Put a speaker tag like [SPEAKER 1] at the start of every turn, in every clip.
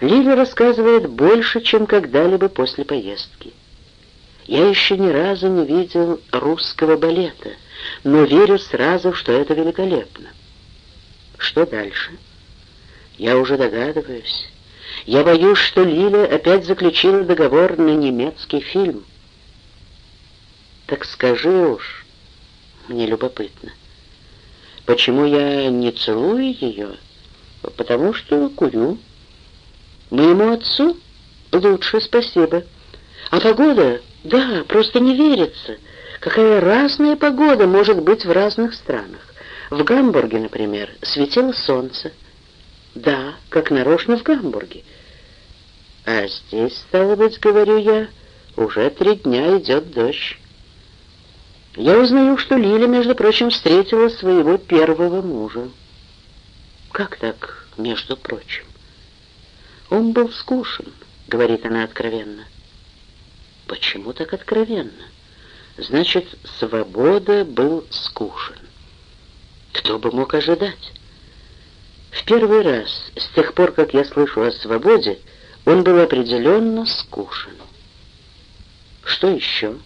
[SPEAKER 1] Лиля рассказывает больше, чем когда-либо после поездки. Я еще ни разу не видел русского балета, но верю сразу, что это великолепно. Что дальше? Я уже догадываюсь. Я боюсь, что Лиля опять заключила договор на немецкий фильм. Так скажи уж, мне любопытно, почему я не целую ее? Потому что курю. Моему отцу лучше, спасибо. А погода, да, просто не верится. Какая разная погода может быть в разных странах. В Гамбурге, например, светило солнце. Да, как нарочно в Гамбурге. А здесь, стало быть, говорю я, уже три дня идет дождь. Я узнаю, что Лиля, между прочим, встретила своего первого мужа. Как так, между прочим? Он был скучен, говорит она откровенно. Почему так откровенно? Значит, свобода был скучен. Кто бы мог ожидать? В первый раз, с тех пор, как я слышу о свободе, он был определенно скучен. Что еще?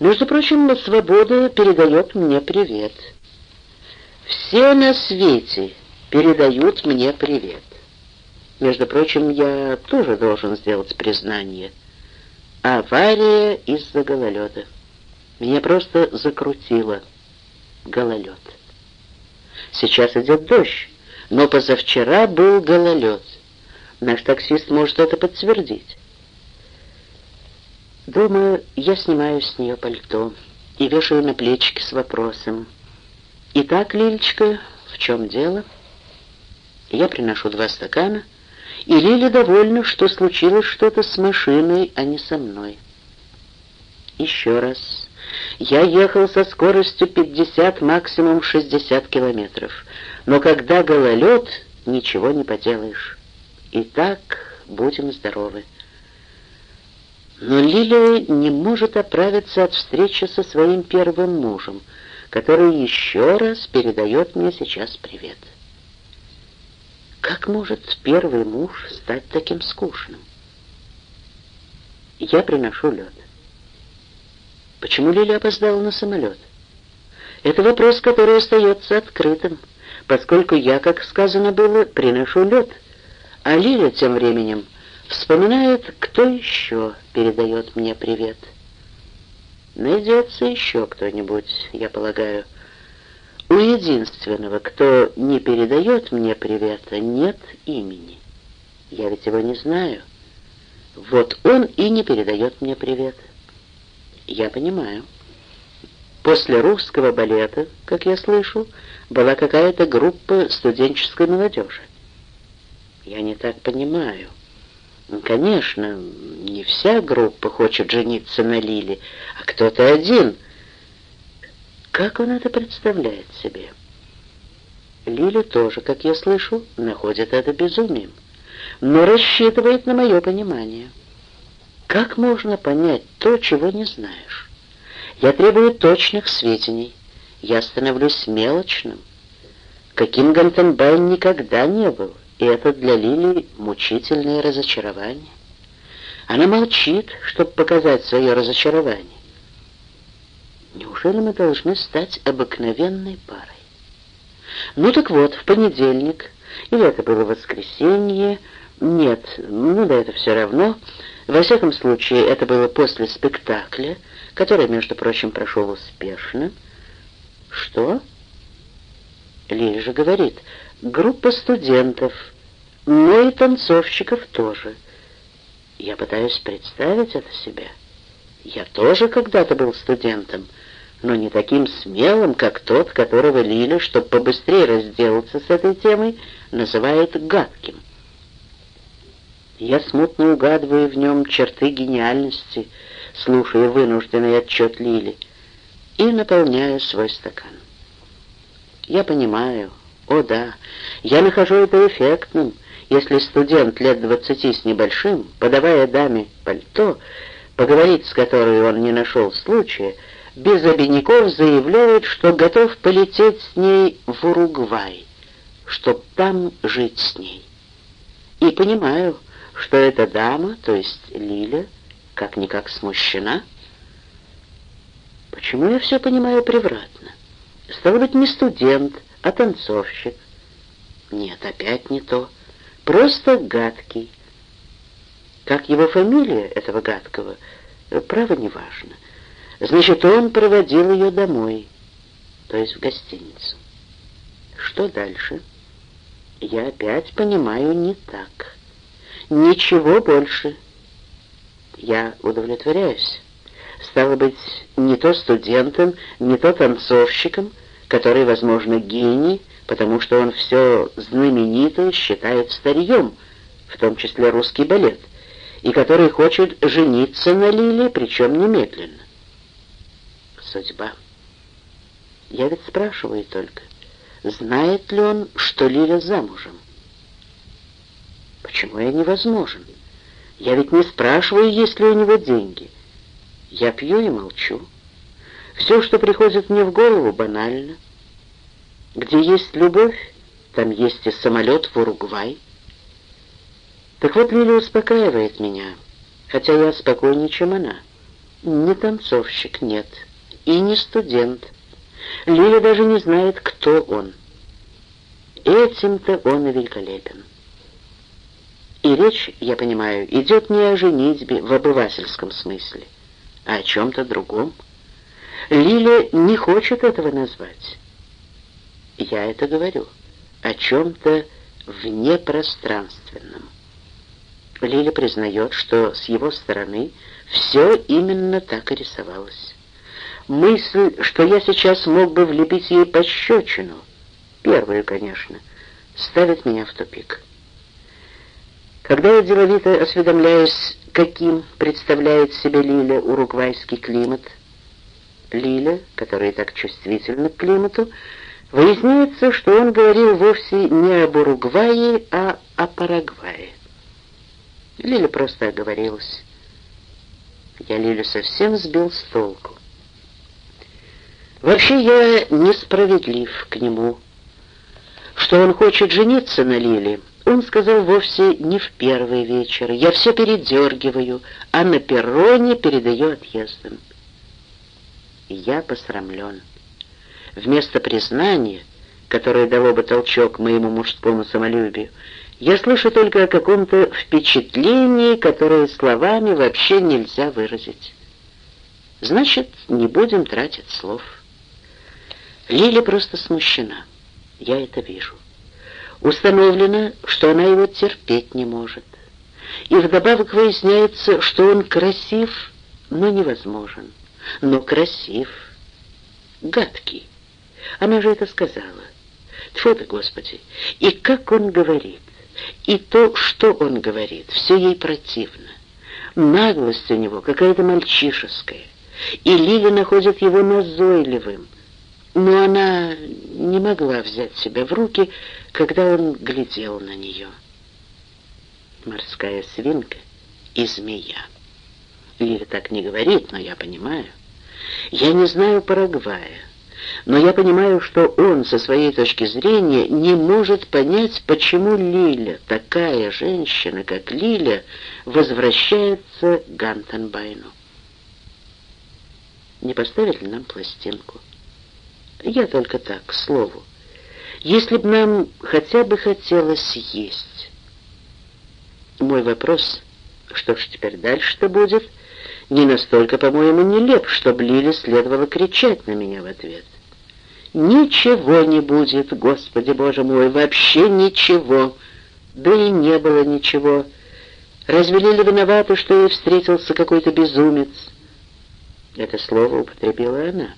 [SPEAKER 1] Между прочим, свобода передает мне привет. Все на свете передают мне привет. Между прочим, я тоже должен сделать признание. Авария из-за гололеда. Меня просто закрутило. Гололед. Сейчас идет дождь, но позавчера был гололед. Наш таксист может это подтвердить. Дома я снимаю с нее пальто и вешаю на плечики с вопросом. «Итак, Лилечка, в чем дело?» Я приношу два стакана — и Лиля довольна, что случилось что-то с машиной, а не со мной. Еще раз. Я ехал со скоростью 50, максимум 60 километров. Но когда гололед, ничего не поделаешь. Итак, будем здоровы. Но Лилия не может оправиться от встречи со своим первым мужем, который еще раз передает мне сейчас привет. Как может первый муж стать таким скучным? Я приношу лед. Почему Лиля опоздала на самолет? Это вопрос, который остается открытым, поскольку я, как сказано было, приношу лед, а Лиля тем временем вспоминает, кто еще передает мне привет. Найдется еще кто-нибудь, я полагаю, — у единственного, кто не передает мне привета, нет имени. Я ведь его не знаю. Вот он и не передает мне привет. Я понимаю. После русского балета, как я слышу, была какая-то группа студенческой молодежи. Я не так понимаю. Конечно, не вся группа хочет жениться на Лиле, а кто-то один — как он это представляет себе? Лиля тоже, как я слышу, находит это безумием, но рассчитывает на мое понимание. Как можно понять то, чего не знаешь? Я требую точных сведений. Я становлюсь мелочным. Каким Гантенбай никогда не был, и это для Лили мучительное разочарование. Она молчит, чтобы показать свое разочарование. Неужели мы должны стать обыкновенной парой? Ну так вот, в понедельник, или это было воскресенье, нет, ну да это все равно. Во всяком случае, это было после спектакля, который, между прочим, прошел успешно. Что? Лилия же говорит, группа студентов, но и танцовщиков тоже. Я пытаюсь представить это себе. Я тоже когда-то был студентом, но не таким смелым, как тот, которого Лиля, чтобы побыстрее разделаться с этой темой, называет гадким. Я смутно угадываю в нем черты гениальности, слушая вынужденный отчет Лили, и наполняю свой стакан. Я понимаю, о да, я нахожу это эффектным, если студент лет двадцати с небольшим, подавая даме пальто, поговорить с которой он не нашел случая, без обиняков заявляет, что готов полететь с ней в Уругвай, чтоб там жить с ней. И понимаю, что эта дама, то есть Лиля, как-никак смущена. Почему я все понимаю превратно? Стало быть, не студент, а танцовщик. Нет, опять не то. Просто гадкий. Как его фамилия, этого гадкого, право не важно. Значит, он проводил ее домой, то есть в гостиницу. Что дальше? Я опять понимаю не так. Ничего больше. Я удовлетворяюсь. Стало быть, не то студентом, не то танцовщиком, который, возможно, гений, потому что он все знаменитое считает старьем, в том числе русский балет, и который хочет жениться на Лиле, причем немедленно. Судьба. Я ведь спрашиваю только, знает ли он, что Лиля замужем? Почему я невозможен? Я ведь не спрашиваю, есть ли у него деньги. Я пью и молчу. Все, что приходит мне в голову, банально. Где есть любовь, там есть и самолет в Уругвай. Так вот, Лиля успокаивает меня, хотя я спокойнее, чем она. Не танцовщик, нет, и не студент. Лиля даже не знает, кто он. Этим-то он и великолепен. И речь, я понимаю, идет не о женитьбе в обывательском смысле, а о чем-то другом. Лиля не хочет этого назвать. Я это говорю о чем-то внепространственном. Лиля признает, что с его стороны все именно так и рисовалось. Мысль, что я сейчас мог бы влепить ей пощечину, первую, конечно, ставит меня в тупик. Когда я деловито осведомляюсь, каким представляет себе Лиля уругвайский климат, Лиля, которая так чувствительна к климату, выясняется, что он говорил вовсе не об Уругвае, а о Парагвае. Лиля просто оговорилась. Я Лилю совсем сбил с толку. Вообще я несправедлив к нему. Что он хочет жениться на Лиле, он сказал вовсе не в первый вечер. Я все передергиваю, а на перроне передаю отъездом. Я посрамлен. Вместо признания, которое дало бы толчок моему мужскому самолюбию, я слышу только о каком-то впечатлении, которое словами вообще нельзя выразить. Значит, не будем тратить слов. Лиля просто смущена. Я это вижу. Установлено, что она его терпеть не может. И вдобавок выясняется, что он красив, но невозможен. Но красив, гадкий. Она же это сказала. Тьфу ты, Господи! И как он говорит! И то, что он говорит, все ей противно. Наглость у него какая-то мальчишеская. И Лили находит его назойливым. Но она не могла взять себя в руки, когда он глядел на нее. Морская свинка и змея. Лили так не говорит, но я понимаю. Я не знаю Парагвая но я понимаю, что он со своей точки зрения не может понять, почему Лиля, такая женщина, как Лиля, возвращается к Гантенбайну. Не поставить ли нам пластинку? Я только так, к слову. Если бы нам хотя бы хотелось есть. Мой вопрос, что ж теперь дальше-то будет, не настолько, по-моему, нелеп, чтобы Лиле следовало кричать на меня в ответ. Ничего не будет, Господи Боже мой, вообще ничего. Да и не было ничего. Разве Лиля виновата, что ей встретился какой-то безумец? Это слово употребила она.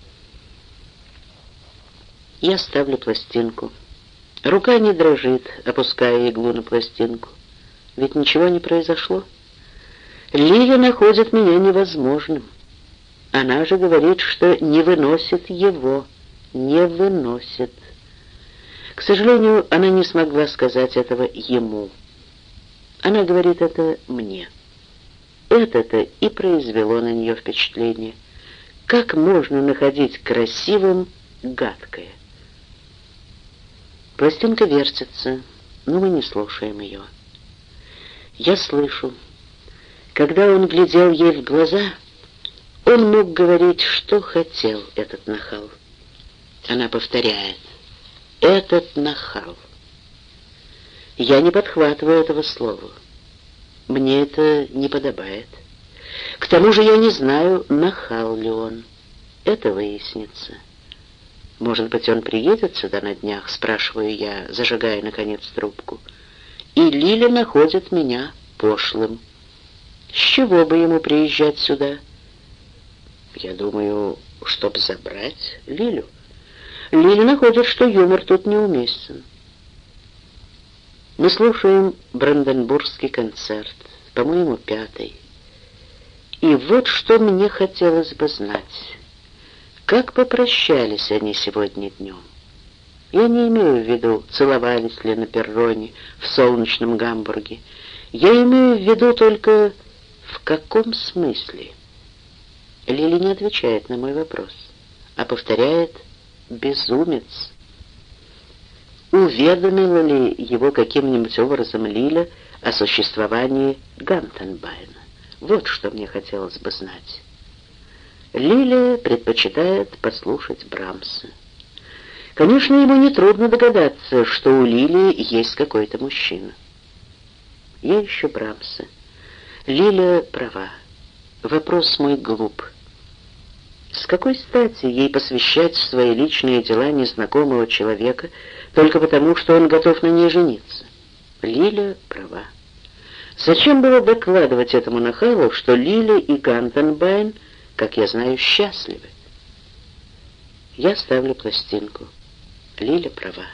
[SPEAKER 1] Я ставлю пластинку. Рука не дрожит, опуская иглу на пластинку. Ведь ничего не произошло. Лиля находит меня невозможным. Она же говорит, что не выносит его не выносит. К сожалению, она не смогла сказать этого ему. Она говорит это мне. Это-то и произвело на нее впечатление. Как можно находить красивым гадкое? Пластинка вертится, но мы не слушаем ее. Я слышу, когда он глядел ей в глаза, он мог говорить, что хотел этот нахал. Она повторяет, этот нахал. Я не подхватываю этого слова. Мне это не подобает. К тому же я не знаю, нахал ли он. Это выяснится. Может быть, он приедет сюда на днях, спрашиваю я, зажигая, наконец, трубку. И Лиля находит меня пошлым. С чего бы ему приезжать сюда? Я думаю, чтоб забрать Лилю. Лиля находит, что юмор тут неуместен. Мы слушаем Бранденбургский концерт, по-моему, пятый. И вот что мне хотелось бы знать. Как попрощались они сегодня днем? Я не имею в виду, целовались ли на перроне в солнечном Гамбурге. Я имею в виду только, в каком смысле. Лили не отвечает на мой вопрос, а повторяет «безумец». Уведомила ли его каким-нибудь образом Лиля о существовании Гантенбайна? Вот что мне хотелось бы знать. Лилия предпочитает послушать Брамса. Конечно, ему нетрудно догадаться, что у Лилии есть какой-то мужчина. Я ищу Брамса. Лилия права. Вопрос мой глуп. С какой стати ей посвящать свои личные дела незнакомого человека только потому, что он готов на ней жениться? Лиля права. Зачем было докладывать этому нахалу, что Лиля и Гантенбайн — как я знаю, счастливы. Я ставлю пластинку. Лиля права.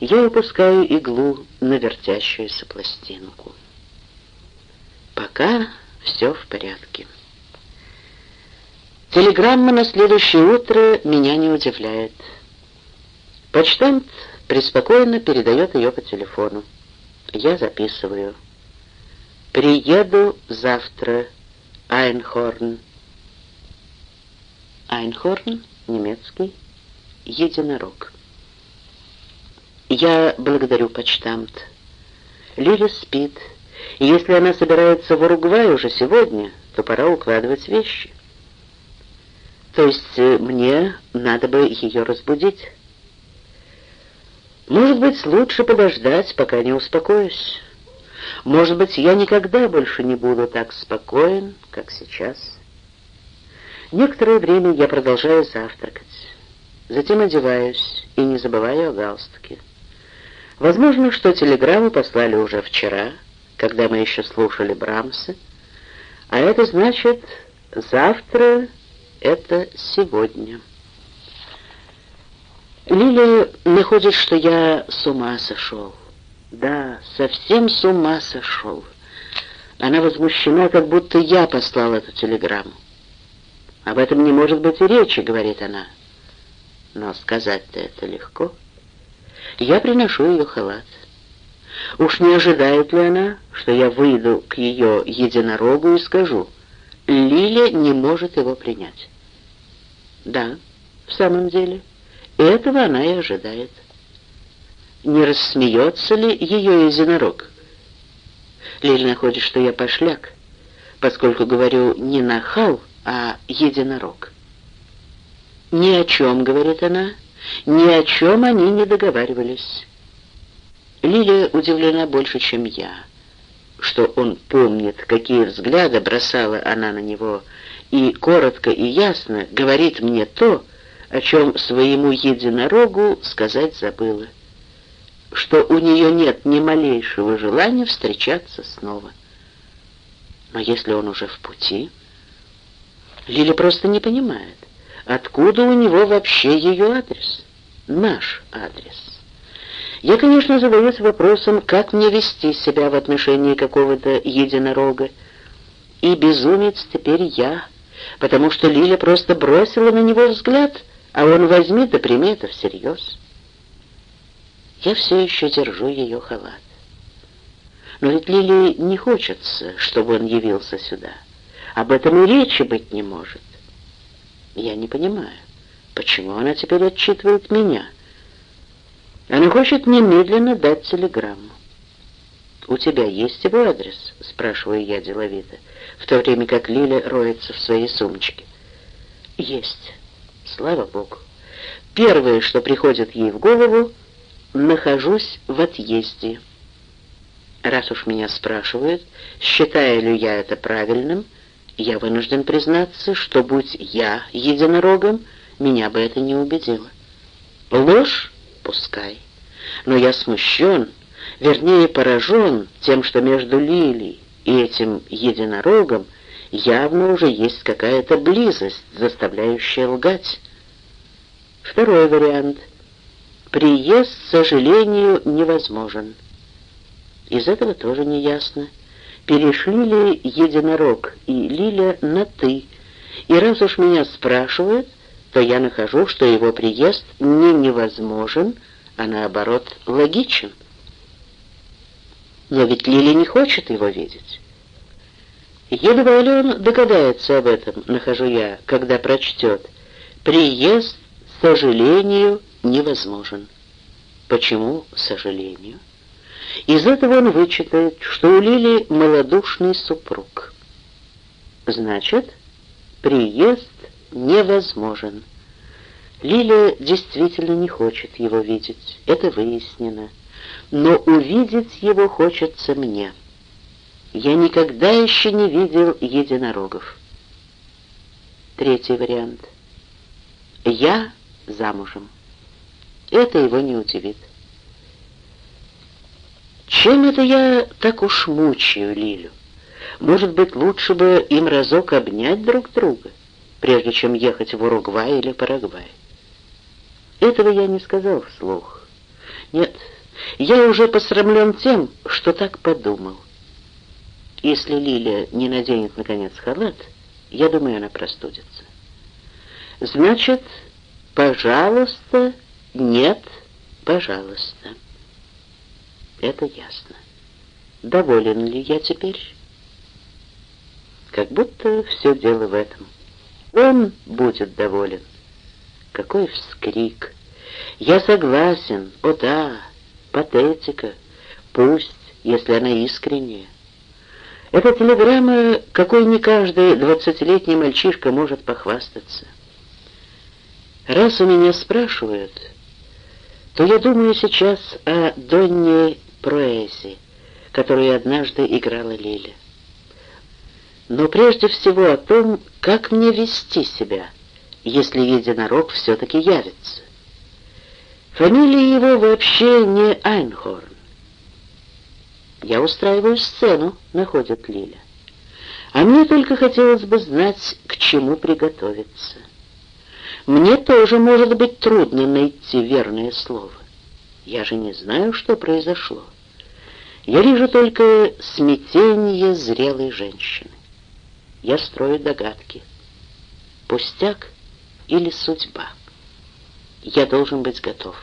[SPEAKER 1] Я выпускаю иглу на вертящуюся пластинку. Пока все в порядке. Телеграмма на следующее утро меня не удивляет. Почтамт преспокойно передает ее по телефону. Я записываю. «Приеду завтра, Айнхорн». Айнхорн, немецкий, единорог. Я благодарю почтамт. Лиля спит, если она собирается в Уругвай уже сегодня, то пора укладывать вещи. То есть э, мне надо бы ее разбудить. Может быть, лучше подождать, пока не успокоюсь. Может быть, я никогда больше не буду так спокоен, как сейчас. Некоторое время я продолжаю завтракать. Затем одеваюсь и не забываю о галстуке. Возможно, что телеграмму послали уже вчера, когда мы еще слушали Брамса, а это значит завтра — это сегодня. Лилия находит, что я с ума сошел. Да, совсем с ума сошел. Она возмущена, как будто я послал эту телеграмму. «Об этом не может быть и речи», — говорит она. Но сказать-то это легко. Я приношу ее халат. Уж не ожидает ли она, что я выйду к ее единорогу и скажу, Лиля не может его принять? Да, в самом деле, этого она и ожидает. Не рассмеется ли ее единорог? Лиля находит, что я пошляк, поскольку говорю не нахал, а единорог. «Ни о чем», — говорит она, — «ни о чем они не договаривались». Лилия удивлена больше, чем я, что он помнит, какие взгляды бросала она на него, и коротко и ясно говорит мне то, о чем своему единорогу сказать забыла, что у нее нет ни малейшего желания встречаться снова. Но если он уже в пути... Лиля просто не понимает, откуда у него вообще ее адрес, наш адрес. Я, конечно, задаюсь вопросом, как мне вести себя в отношении какого-то единорога. И безумец теперь я, потому что Лиля просто бросила на него взгляд, а он возьми да прими это всерьез. Я все еще держу ее халат. Но ведь Лилии не хочется, чтобы он явился сюда. Об этом и речи быть не может. Я не понимаю, почему она теперь отчитывает меня. Она хочет немедленно дать телеграмму. «У тебя есть его адрес?» — спрашиваю я деловито, в то время как Лиля роется в своей сумочке. «Есть. Слава Богу. Первое, что приходит ей в голову, нахожусь в отъезде. Раз уж меня спрашивают, считаю ли я это правильным, я вынужден признаться, что, будь я единорогом, меня бы это не убедило. Ложь? Пускай. Но я смущен, вернее поражен тем, что между Лилией и этим единорогом явно уже есть какая-то близость, заставляющая лгать. Второй вариант. Приезд, к сожалению, невозможен. Из этого тоже не ясно. Перешли ли единорог и Лиля на «ты», и раз уж меня спрашивают, то я нахожу, что его приезд не невозможен, а наоборот логичен. Но ведь Лили не хочет его видеть. Едва ли он догадается об этом, нахожу я, когда прочтет. Приезд, к сожалению, невозможен. Почему сожалению? Из этого он вычитает, что у Лили малодушный супруг. Значит, приезд невозможен. Лиля действительно не хочет его видеть, это выяснено. Но увидеть его хочется мне. Я никогда еще не видел единорогов. Третий вариант. Я замужем. Это его не удивит. Чем это я так уж мучаю Лилю? Может быть, лучше бы им разок обнять друг друга, прежде чем ехать в Уругвай или Парагвай? Этого я не сказал вслух. Нет, я уже посрамлен тем, что так подумал. Если Лиля не наденет, наконец, халат, я думаю, она простудится. Значит, пожалуйста, нет, пожалуйста. Это ясно. Доволен ли я теперь? Как будто все дело в этом. Он будет доволен. Какой вскрик! Я согласен, о да, патетика, пусть, если она искренняя. Эта телеграмма, какой не каждый двадцатилетний мальчишка может похвастаться. Раз у меня спрашивают, то я думаю сейчас о Донне Проэзе, которую однажды играла Лиля. Но прежде всего о том, как мне вести себя, если единорог все-таки явится. Фамилия его вообще не Айнхорн. Я устраиваю сцену, находит Лиля. А мне только хотелось бы знать, к чему приготовиться. Мне тоже может быть трудно найти верное слово. Я же не знаю, что произошло. Я вижу только смятение зрелой женщины. Я строю догадки. Пустяк или судьба? Я должен быть готов.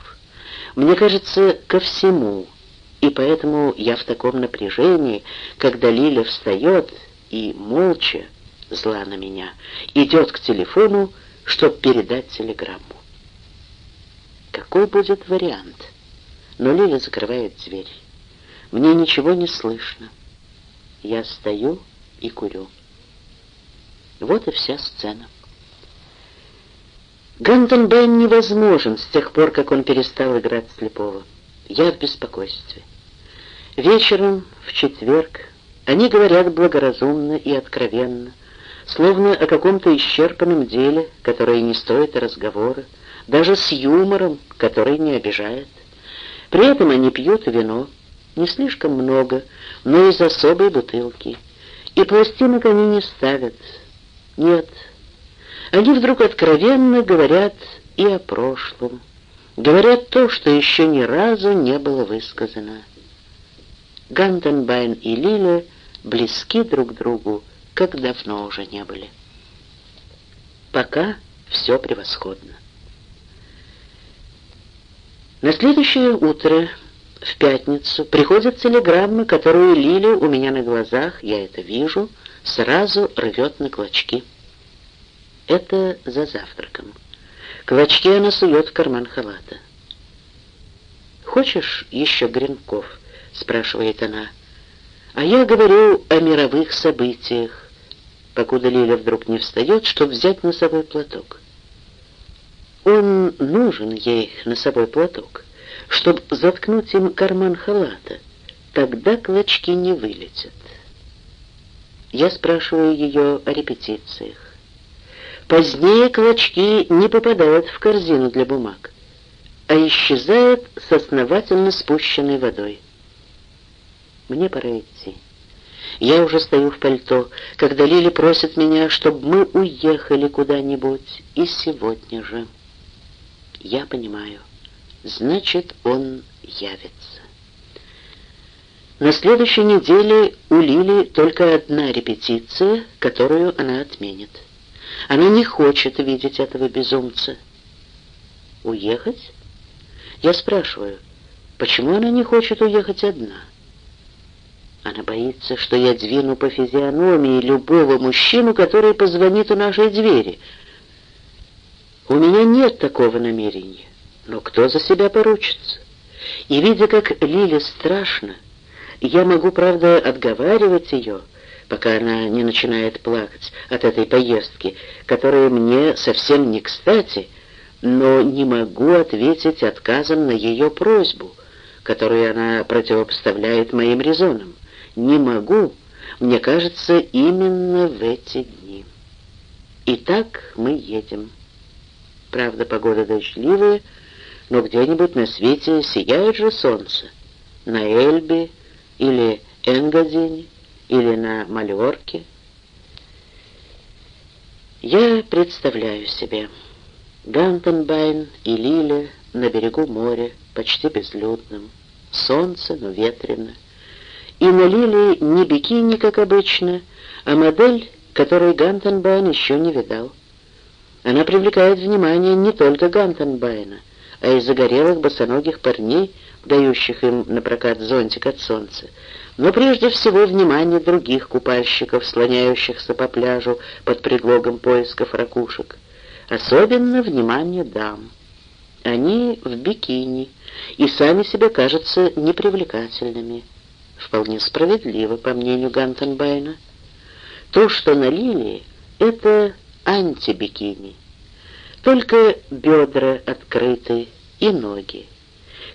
[SPEAKER 1] Мне кажется, ко всему, и поэтому я в таком напряжении, когда Лиля встает и, молча, зла на меня, идет к телефону, чтобы передать телеграмму. Какой будет вариант? Но Лиля закрывает дверь. Мне ничего не слышно. Я стою и курю. Вот и вся сцена. Гантон Бен невозможен с тех пор, как он перестал играть слепого. Я в беспокойстве. Вечером, в четверг, они говорят благоразумно и откровенно, словно о каком-то исчерпанном деле, которое не стоит разговора, даже с юмором, который не обижает. При этом они пьют вино, не слишком много, но из особой бутылки. И пластинок они не ставят. Нет, они вдруг откровенно говорят и о прошлом. Говорят то, что еще ни разу не было высказано. Гантенбайн и Лиля близки друг другу, как давно уже не были. Пока все превосходно. На следующее утро, в пятницу, приходит телеграмма, которую Лиля у меня на глазах, я это вижу, сразу рвет на клочки. Это за завтраком. Клочки она сует в карман халата. «Хочешь еще гренков?» — спрашивает она. А я говорю о мировых событиях, покуда Лиля вдруг не встает, чтобы взять носовой платок. Он нужен ей, носовой платок, чтобы заткнуть им карман халата. Тогда клочки не вылетят. Я спрашиваю ее о репетициях. Позднее клочки не попадают в корзину для бумаг, а исчезают с основательно спущенной водой. Мне пора идти. Я уже стою в пальто, когда Лили просит меня, чтобы мы уехали куда-нибудь, и сегодня же. Я понимаю. Значит, он явится. На следующей неделе у Лили только одна репетиция, которую она отменит. Она не хочет видеть этого безумца. Уехать? Я спрашиваю, почему она не хочет уехать одна? Она боится, что я двину по физиономии любого мужчину, который позвонит у нашей двери. У меня нет такого намерения, но кто за себя поручится? И видя, как Лиле страшно, я могу, правда, отговаривать ее, пока она не начинает плакать от этой поездки, которая мне совсем не кстати, но не могу ответить отказом на ее просьбу, которую она противопоставляет моим резонам. Не могу, мне кажется, именно в эти дни. Итак, мы едем. Правда, погода дождливая, но где-нибудь на свете сияет же солнце. На Эльбе или Энгадине, или на Мальорке. Я представляю себе Гантенбайн и Лиля на берегу моря, почти безлюдном, солнце, но ветрено. И на Лиле не бикини, как обычно, а модель, которой Гантенбайн еще не видал. Она привлекает внимание не только Гантенбайна, а и загорелых босоногих парней, дающих им на прокат зонтик от солнца, но прежде всего внимание других купальщиков, слоняющихся по пляжу под предлогом поисков ракушек. Особенно внимание дам. Они в бикини и сами себе кажутся непривлекательными. Вполне справедливо, по мнению Гантенбайна. То, что на лилии, это антибикини. Только бедра открыты и ноги.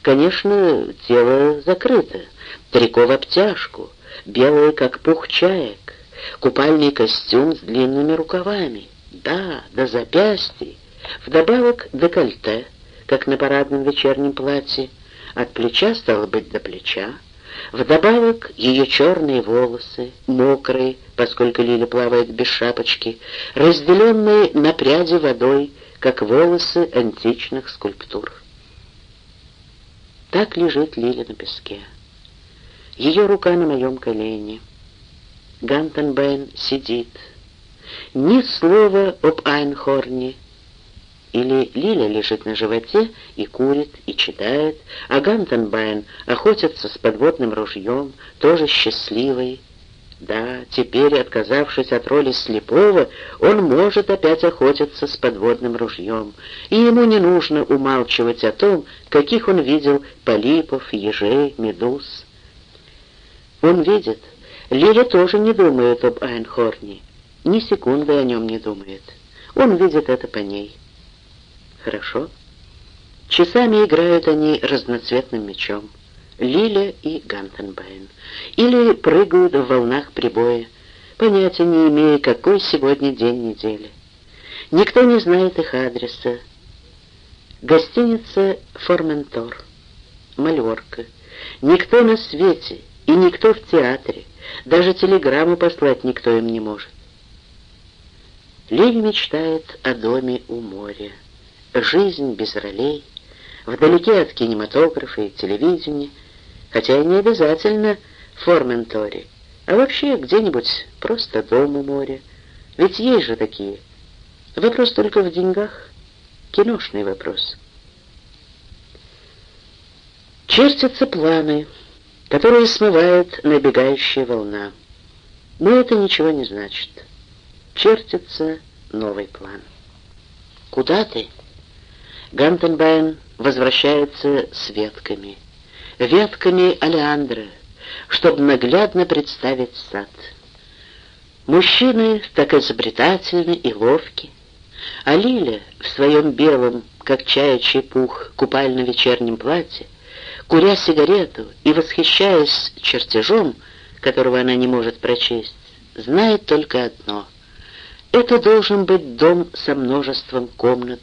[SPEAKER 1] Конечно, тело закрыто, трико в обтяжку, белое, как пух чаек, купальный костюм с длинными рукавами, да, до запястья, вдобавок декольте, как на парадном вечернем платье, от плеча, стало быть, до плеча, Вдобавок ее черные волосы, мокрые, поскольку Лиля плавает без шапочки, разделенные на пряди водой, как волосы античных скульптур. Так лежит Лиля на песке. Ее рука на моем колене. Гантенбейн сидит. Ни слова об Айнхорне. Или Лиля лежит на животе и курит, и читает, а Гантенбайн охотится с подводным ружьем, тоже счастливый. Да, теперь, отказавшись от роли слепого, он может опять охотиться с подводным ружьем, и ему не нужно умалчивать о том, каких он видел полипов, ежей, медуз. Он видит, Лиля тоже не думает об Айнхорне, ни секунды о нем не думает. Он видит это по ней. Хорошо. Часами играют они разноцветным мечом. Лиля и Гантенбайн. Или прыгают в волнах прибоя, понятия не имея, какой сегодня день недели. Никто не знает их адреса. Гостиница «Форментор», Мальорка. Никто на свете и никто в театре. Даже телеграмму послать никто им не может. Лиль мечтает о доме у моря. Жизнь без ролей, вдалеке от кинематографа и телевидения, хотя и не обязательно в Форменторе, а вообще где-нибудь просто дом у моря. Ведь есть же такие. Вопрос только в деньгах. Киношный вопрос. Чертятся планы, которые смывает набегающая волна. Но это ничего не значит. Чертится новый план. «Куда ты?» Гантенбайн возвращается с ветками. Ветками Алеандра, чтобы наглядно представить сад. Мужчины так изобретательны и ловки, а Лиля в своем белом, как чаячий пух, купально-вечернем платье, куря сигарету и восхищаясь чертежом, которого она не может прочесть, знает только одно — это должен быть дом со множеством комнат,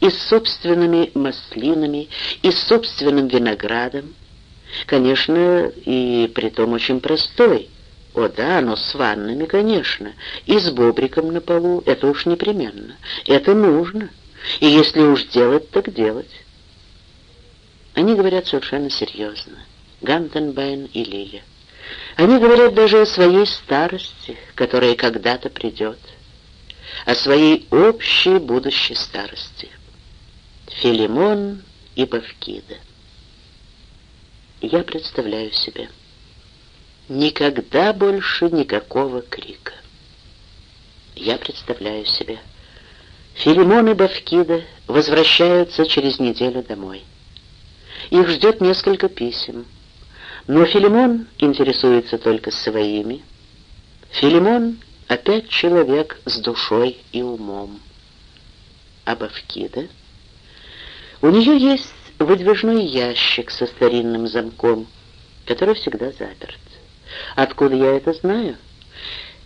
[SPEAKER 1] и с собственными маслинами, и с собственным виноградом. Конечно, и притом очень простой. О да, но с ваннами, конечно, и с бобриком на полу, это уж непременно. Это нужно. И если уж делать, так делать. Они говорят совершенно серьезно. Гантенбайн и Лиля. Они говорят даже о своей старости, которая когда-то придет о своей общей будущей старости. Филимон и Бавкида. Я представляю себе. Никогда больше никакого крика. Я представляю себе. Филимон и Бавкида возвращаются через неделю домой. Их ждет несколько писем. Но Филимон интересуется только своими. Филимон Опять человек с душой и умом. А Бавкида? У нее есть выдвижной ящик со старинным замком, который всегда заперт. Откуда я это знаю?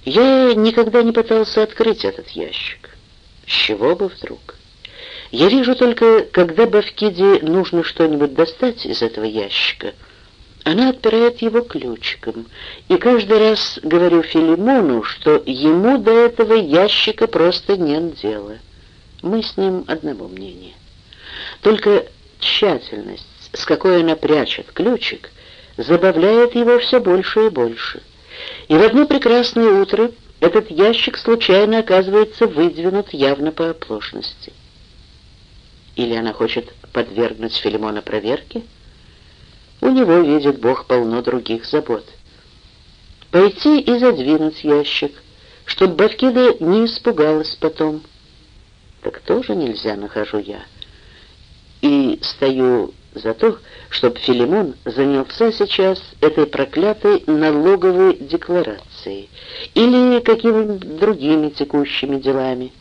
[SPEAKER 1] Я никогда не пытался открыть этот ящик. С чего бы вдруг? Я вижу только, когда Бавкиде нужно что-нибудь достать из этого ящика — она отпирает его ключиком, и каждый раз говорю Филимону, что ему до этого ящика просто нет дела. Мы с ним одного мнения. Только тщательность, с какой она прячет ключик, забавляет его все больше и больше. И в одно прекрасное утро этот ящик случайно оказывается выдвинут явно по оплошности. Или она хочет подвергнуть Филимона проверке, у него, видит Бог, полно других забот. Пойти и задвинуть ящик, чтоб Бавкида не испугалась потом. Так тоже нельзя, нахожу я. И стою за то, чтобы Филимон занялся сейчас этой проклятой налоговой декларацией или какими-нибудь другими текущими делами.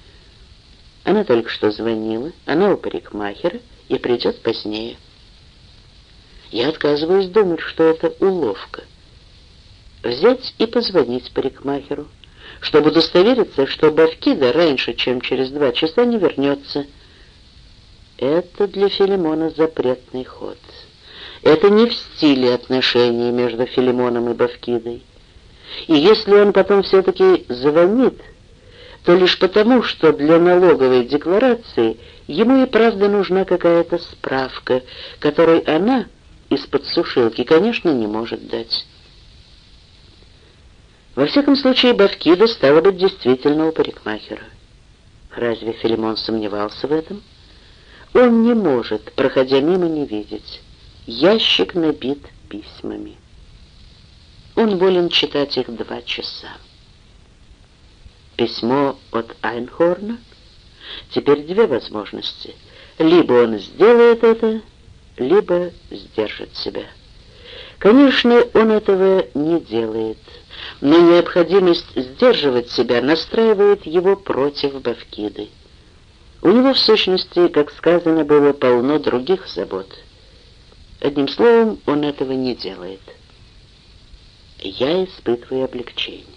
[SPEAKER 1] Она только что звонила, она у парикмахера и придет позднее. Я отказываюсь думать, что это уловка. Взять и позвонить парикмахеру, чтобы удостовериться, что Бавкида раньше, чем через два часа, не вернется. Это для Филимона запретный ход. Это не в стиле отношений между Филимоном и Бавкидой. И если он потом все-таки звонит, то лишь потому, что для налоговой декларации ему и правда нужна какая-то справка, которой она из-под сушилки, конечно, не может дать. Во всяком случае, Бавкида стала быть действительно у парикмахера. Разве Филимон сомневался в этом? Он не может, проходя мимо, не видеть. Ящик набит письмами. Он волен читать их два часа. Письмо от Айнхорна? Теперь две возможности. Либо он сделает это, либо сдержит себя. Конечно, он этого не делает, но необходимость сдерживать себя настраивает его против Бавкиды. У него, в сущности, как сказано было, полно других забот. Одним словом, он этого не делает. Я испытываю облегчение.